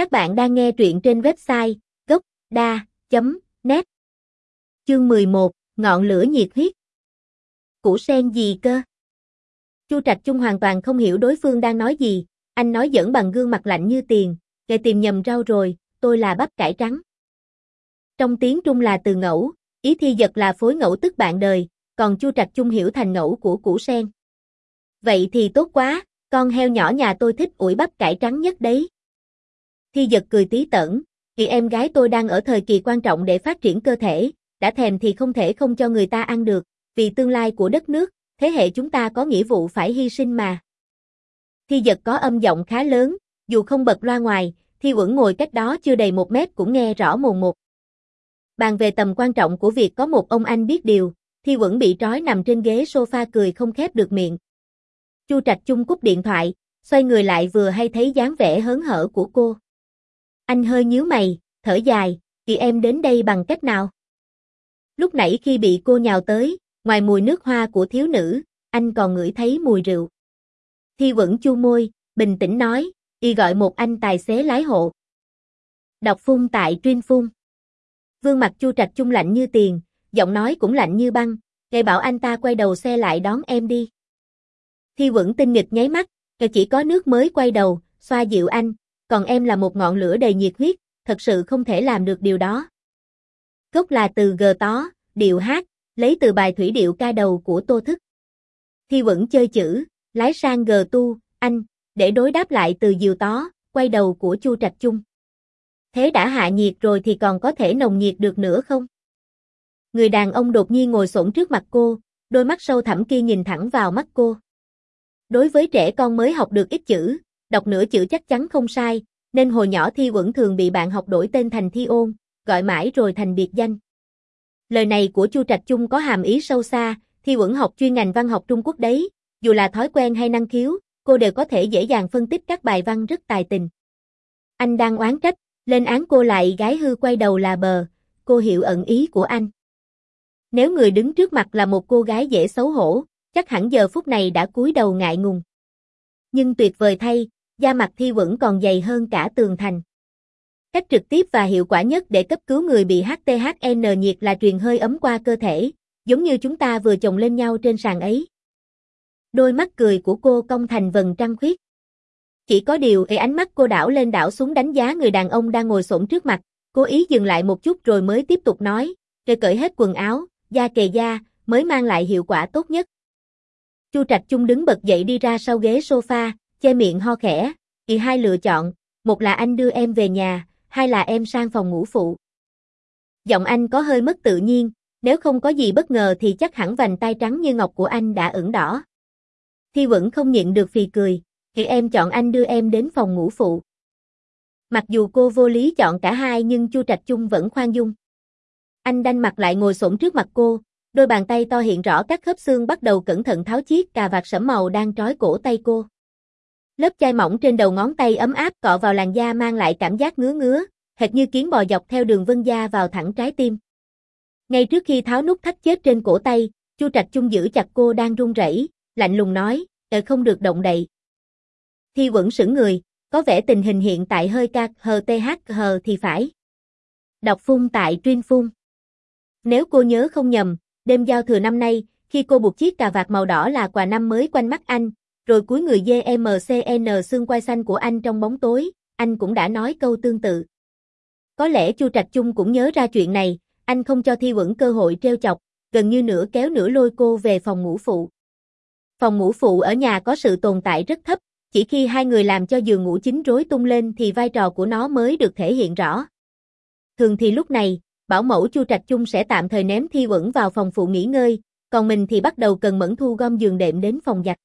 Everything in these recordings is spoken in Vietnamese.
Các bạn đang nghe truyện trên website gốc.da.net Chương 11, Ngọn lửa nhiệt huyết Củ sen gì cơ? Chu Trạch Trung hoàn toàn không hiểu đối phương đang nói gì, anh nói dẫn bằng gương mặt lạnh như tiền, kệ tìm nhầm rau rồi, tôi là bắp cải trắng. Trong tiếng Trung là từ ngẫu, ý thi giật là phối ngẫu tức bạn đời, còn Chu Trạch Trung hiểu thành ngẫu của củ sen. Vậy thì tốt quá, con heo nhỏ nhà tôi thích ủi bắp cải trắng nhất đấy. Thi giật cười tí tẩn, vì em gái tôi đang ở thời kỳ quan trọng để phát triển cơ thể, đã thèm thì không thể không cho người ta ăn được, vì tương lai của đất nước, thế hệ chúng ta có nghĩa vụ phải hy sinh mà. Thi giật có âm giọng khá lớn, dù không bật loa ngoài, Thi Uẩn ngồi cách đó chưa đầy một mét cũng nghe rõ mồn một. Bàn về tầm quan trọng của việc có một ông anh biết điều, Thi Uẩn bị trói nằm trên ghế sofa cười không khép được miệng. Chu Trạch Chung cúp điện thoại, xoay người lại vừa hay thấy dáng vẻ hớn hở của cô. Anh hơi nhíu mày, thở dài, chị em đến đây bằng cách nào? Lúc nãy khi bị cô nhào tới, ngoài mùi nước hoa của thiếu nữ, anh còn ngửi thấy mùi rượu. Thi vẫn chu môi, bình tĩnh nói, y gọi một anh tài xế lái hộ. Đọc phun tại Truyên Phun. Vương mặt chu trạch chung lạnh như tiền, giọng nói cũng lạnh như băng, gây bảo anh ta quay đầu xe lại đón em đi. Thi vẫn tinh nghịch nháy mắt, chỉ có nước mới quay đầu, xoa dịu anh, còn em là một ngọn lửa đầy nhiệt huyết, thật sự không thể làm được điều đó. Gốc là từ gờ tó, điệu hát, lấy từ bài thủy điệu ca đầu của Tô Thức. Thi vẫn chơi chữ, lái sang gờ tu, anh, để đối đáp lại từ diều tó, quay đầu của Chu Trạch Chung. Thế đã hạ nhiệt rồi thì còn có thể nồng nhiệt được nữa không? Người đàn ông đột nhiên ngồi xổm trước mặt cô, đôi mắt sâu thẳm kia nhìn thẳng vào mắt cô. Đối với trẻ con mới học được ít chữ, đọc nửa chữ chắc chắn không sai, nên hồi nhỏ Thi Quẩn thường bị bạn học đổi tên thành Thi Ôn, gọi mãi rồi thành biệt danh. Lời này của Chu Trạch Chung có hàm ý sâu xa, Thi Quẩn học chuyên ngành văn học Trung Quốc đấy, dù là thói quen hay năng khiếu, cô đều có thể dễ dàng phân tích các bài văn rất tài tình. Anh đang oán trách, lên án cô lại gái hư quay đầu là bờ, cô hiểu ẩn ý của anh. Nếu người đứng trước mặt là một cô gái dễ xấu hổ, chắc hẳn giờ phút này đã cúi đầu ngại ngùng. Nhưng tuyệt vời thay, da mặt thi vẫn còn dày hơn cả tường thành. Cách trực tiếp và hiệu quả nhất để cấp cứu người bị HTHN nhiệt là truyền hơi ấm qua cơ thể, giống như chúng ta vừa chồng lên nhau trên sàn ấy. Đôi mắt cười của cô cong thành vần trăng khuyết. Chỉ có điều ấy ánh mắt cô đảo lên đảo xuống đánh giá người đàn ông đang ngồi xổm trước mặt, cố ý dừng lại một chút rồi mới tiếp tục nói, rồi cởi hết quần áo, da kề da, mới mang lại hiệu quả tốt nhất. Chu Trạch Chung đứng bật dậy đi ra sau ghế sofa, che miệng ho khẽ, thì hai lựa chọn, một là anh đưa em về nhà, hai là em sang phòng ngủ phụ. Giọng anh có hơi mất tự nhiên, nếu không có gì bất ngờ thì chắc hẳn vành tay trắng như ngọc của anh đã ửng đỏ. Thi vẫn không nhịn được phì cười, thì em chọn anh đưa em đến phòng ngủ phụ. Mặc dù cô vô lý chọn cả hai nhưng Chu Trạch Chung vẫn khoan dung. Anh đanh mặt lại ngồi xổm trước mặt cô, đôi bàn tay to hiện rõ các khớp xương bắt đầu cẩn thận tháo chiếc cà vạt sẫm màu đang trói cổ tay cô. Lớp chai mỏng trên đầu ngón tay ấm áp cọ vào làn da mang lại cảm giác ngứa ngứa, hệt như kiến bò dọc theo đường vân da vào thẳng trái tim. Ngay trước khi tháo nút thắt chết trên cổ tay, Chu Trạch Chung giữ chặt cô đang run rẩy, lạnh lùng nói, "Ờ không được động đậy." Thi vẫn sững người, có vẻ tình hình hiện tại hơi ca hờ th hờ thì phải. Đọc phun tại Truyên Phun. Nếu cô nhớ không nhầm, đêm giao thừa năm nay, khi cô buộc chiếc cà vạt màu đỏ là quà năm mới quanh mắt anh, rồi cuối người DMCN xương quai xanh của anh trong bóng tối, anh cũng đã nói câu tương tự. Có lẽ Chu Trạch Chung cũng nhớ ra chuyện này, anh không cho Thi Quẩn cơ hội treo chọc, gần như nửa kéo nửa lôi cô về phòng ngủ phụ. Phòng ngủ phụ ở nhà có sự tồn tại rất thấp, chỉ khi hai người làm cho giường ngủ chính rối tung lên thì vai trò của nó mới được thể hiện rõ. Thường thì lúc này, bảo mẫu Chu Trạch Chung sẽ tạm thời ném Thi Quẩn vào phòng phụ nghỉ ngơi, còn mình thì bắt đầu cần mẫn thu gom giường đệm đến phòng giặt.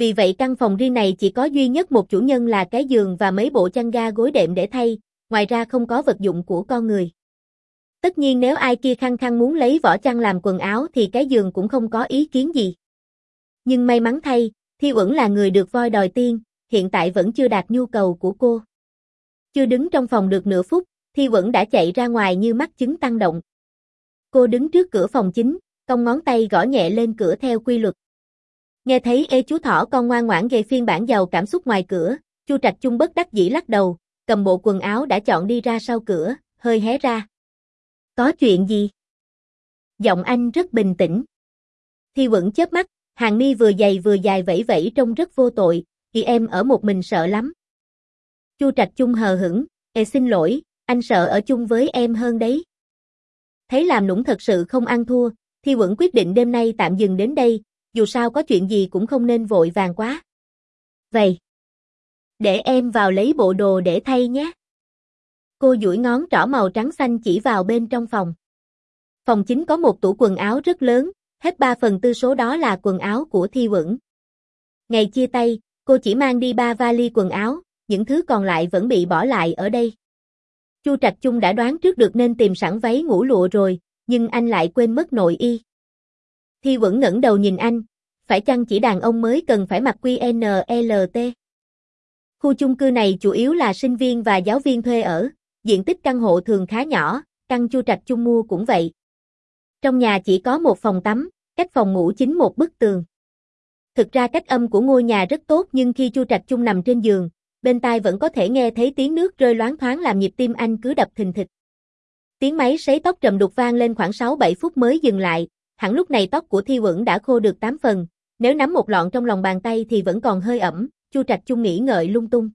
Vì vậy căn phòng riêng này chỉ có duy nhất một chủ nhân là cái giường và mấy bộ chăn ga gối đệm để thay, ngoài ra không có vật dụng của con người. Tất nhiên nếu ai kia khăng khăng muốn lấy vỏ chăn làm quần áo thì cái giường cũng không có ý kiến gì. Nhưng may mắn thay, Thi Uẩn là người được voi đòi tiên, hiện tại vẫn chưa đạt nhu cầu của cô. Chưa đứng trong phòng được nửa phút, Thi Uẩn đã chạy ra ngoài như mắt chứng tăng động. Cô đứng trước cửa phòng chính, cong ngón tay gõ nhẹ lên cửa theo quy luật. Nghe thấy ê chú thỏ con ngoan ngoãn gây phiên bản giàu cảm xúc ngoài cửa, Chu Trạch Chung bất đắc dĩ lắc đầu, cầm bộ quần áo đã chọn đi ra sau cửa, hơi hé ra. Có chuyện gì? Giọng anh rất bình tĩnh. Thi Quẩn chớp mắt, hàng mi vừa dày vừa dài vẫy vẫy trông rất vô tội, thì em ở một mình sợ lắm. Chu Trạch Chung hờ hững, "Ê xin lỗi, anh sợ ở chung với em hơn đấy." Thấy làm nũng thật sự không ăn thua, Thi Quẩn quyết định đêm nay tạm dừng đến đây, dù sao có chuyện gì cũng không nên vội vàng quá. Vậy, để em vào lấy bộ đồ để thay nhé. Cô duỗi ngón trỏ màu trắng xanh chỉ vào bên trong phòng. Phòng chính có một tủ quần áo rất lớn, hết 3 phần tư số đó là quần áo của Thi Quẩn. Ngày chia tay, cô chỉ mang đi ba vali quần áo, những thứ còn lại vẫn bị bỏ lại ở đây. Chu Trạch Chung đã đoán trước được nên tìm sẵn váy ngủ lụa rồi, nhưng anh lại quên mất nội y. Thi Quẩn ngẩng đầu nhìn anh, phải chăng chỉ đàn ông mới cần phải mặc QNLT? Khu chung cư này chủ yếu là sinh viên và giáo viên thuê ở, diện tích căn hộ thường khá nhỏ, căn Chu Trạch Chung mua cũng vậy. Trong nhà chỉ có một phòng tắm, cách phòng ngủ chính một bức tường. Thực ra cách âm của ngôi nhà rất tốt nhưng khi Chu Trạch Chung nằm trên giường, bên tai vẫn có thể nghe thấy tiếng nước rơi loáng thoáng làm nhịp tim anh cứ đập thình thịch. Tiếng máy sấy tóc trầm đục vang lên khoảng 6-7 phút mới dừng lại, hẳn lúc này tóc của Thi Quẩn đã khô được 8 phần, nếu nắm một lọn trong lòng bàn tay thì vẫn còn hơi ẩm, Chu Trạch Chung nghĩ ngợi lung tung.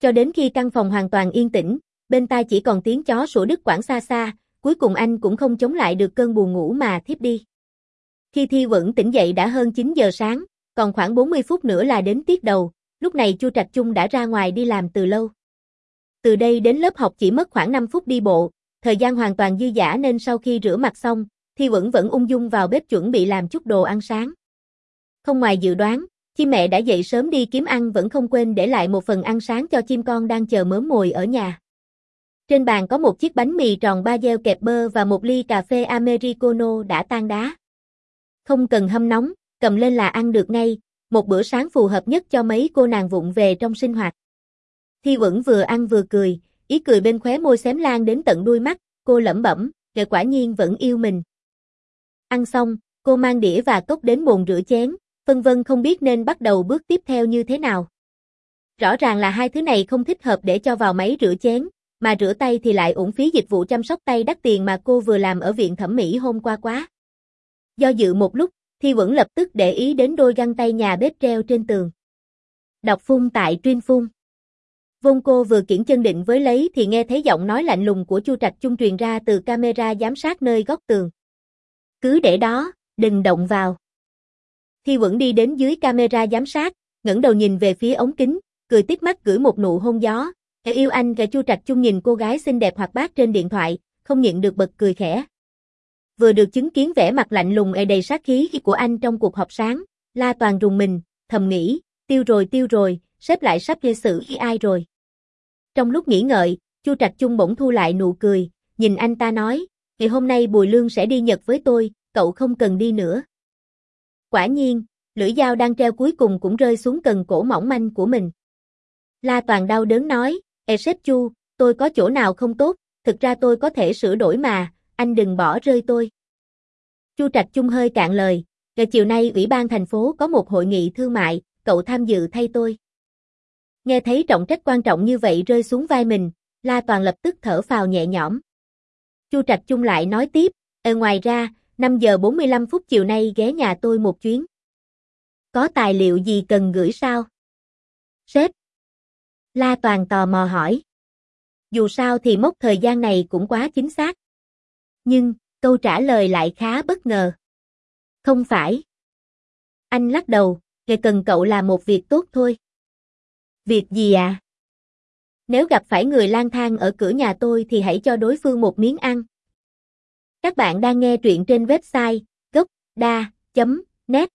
Cho đến khi căn phòng hoàn toàn yên tĩnh, bên tai chỉ còn tiếng chó sủa đứt quãng xa xa, cuối cùng anh cũng không chống lại được cơn buồn ngủ mà thiếp đi. Khi Thi Quẩn tỉnh dậy đã hơn 9 giờ sáng, còn khoảng 40 phút nữa là đến tiết đầu, lúc này Chu Trạch Chung đã ra ngoài đi làm từ lâu. Từ đây đến lớp học chỉ mất khoảng 5 phút đi bộ, thời gian hoàn toàn dư giả nên sau khi rửa mặt xong, Thi Quẩn vẫn ung dung vào bếp chuẩn bị làm chút đồ ăn sáng. Không ngoài dự đoán, chim mẹ đã dậy sớm đi kiếm ăn vẫn không quên để lại một phần ăn sáng cho chim con đang chờ mớm mồi ở nhà. Trên bàn có một chiếc bánh mì tròn ba gieo kẹp bơ và một ly cà phê Americano đã tan đá. Không cần hâm nóng, cầm lên là ăn được ngay, một bữa sáng phù hợp nhất cho mấy cô nàng vụng về trong sinh hoạt. Thi Quẩn vừa ăn vừa cười, ý cười bên khóe môi xém lan đến tận đuôi mắt, cô lẩm bẩm, rồi quả nhiên vẫn yêu mình. Ăn xong, cô mang đĩa và cốc đến bồn rửa chén, phân vân không biết nên bắt đầu bước tiếp theo như thế nào. Rõ ràng là hai thứ này không thích hợp để cho vào máy rửa chén, mà rửa tay thì lại uổng phí dịch vụ chăm sóc tay đắt tiền mà cô vừa làm ở viện thẩm mỹ hôm qua quá. Do dự một lúc, Thi vẫn lập tức để ý đến đôi găng tay nhà bếp treo trên tường. Đọc phun tại Truyên Phun. Vôn cô vừa kiển chân định với lấy thì nghe thấy giọng nói lạnh lùng của Chu Trạch Trung truyền ra từ camera giám sát nơi góc tường. Cứ để đó, đừng động vào. Thi vẫn đi đến dưới camera giám sát, ngẩng đầu nhìn về phía ống kính, cười tít mắt gửi một nụ hôn gió. Kẻ yêu anh và Chu Trạch Chung nhìn cô gái xinh đẹp hoạt bát trên điện thoại, không nhịn được bật cười khẽ. Vừa được chứng kiến vẻ mặt lạnh lùng e đầy sát khí của anh trong cuộc họp sáng, La Toàn rùng mình, thầm nghĩ, tiêu rồi tiêu rồi, sếp lại sắp gây sự với ai rồi. Trong lúc nghĩ ngợi, Chu Trạch Chung bỗng thu lại nụ cười, nhìn anh ta nói, ngày hôm nay Bùi Lương sẽ đi Nhật với tôi, cậu không cần đi nữa. Quả nhiên, lưỡi dao đang treo cuối cùng cũng rơi xuống cần cổ mỏng manh của mình. La Toàn đau đớn nói, Ê sếp Chu, tôi có chỗ nào không tốt, thực ra tôi có thể sửa đổi mà, anh đừng bỏ rơi tôi. Chu Trạch Trung hơi cạn lời, ngày chiều nay Ủy ban thành phố có một hội nghị thương mại, cậu tham dự thay tôi. Nghe thấy trọng trách quan trọng như vậy rơi xuống vai mình, La Toàn lập tức thở phào nhẹ nhõm. Chu Trạch Trung lại nói tiếp, ở ngoài ra, 5 giờ 45 phút chiều nay ghé nhà tôi một chuyến. Có tài liệu gì cần gửi sao? Sếp. La Toàn tò mò hỏi. Dù sao thì mốc thời gian này cũng quá chính xác. Nhưng, câu trả lời lại khá bất ngờ. Không phải. Anh lắc đầu, kể cần cậu làm một việc tốt thôi. Việc gì à? Nếu gặp phải người lang thang ở cửa nhà tôi thì hãy cho đối phương một miếng ăn. Các bạn đang nghe truyện trên website gocda.net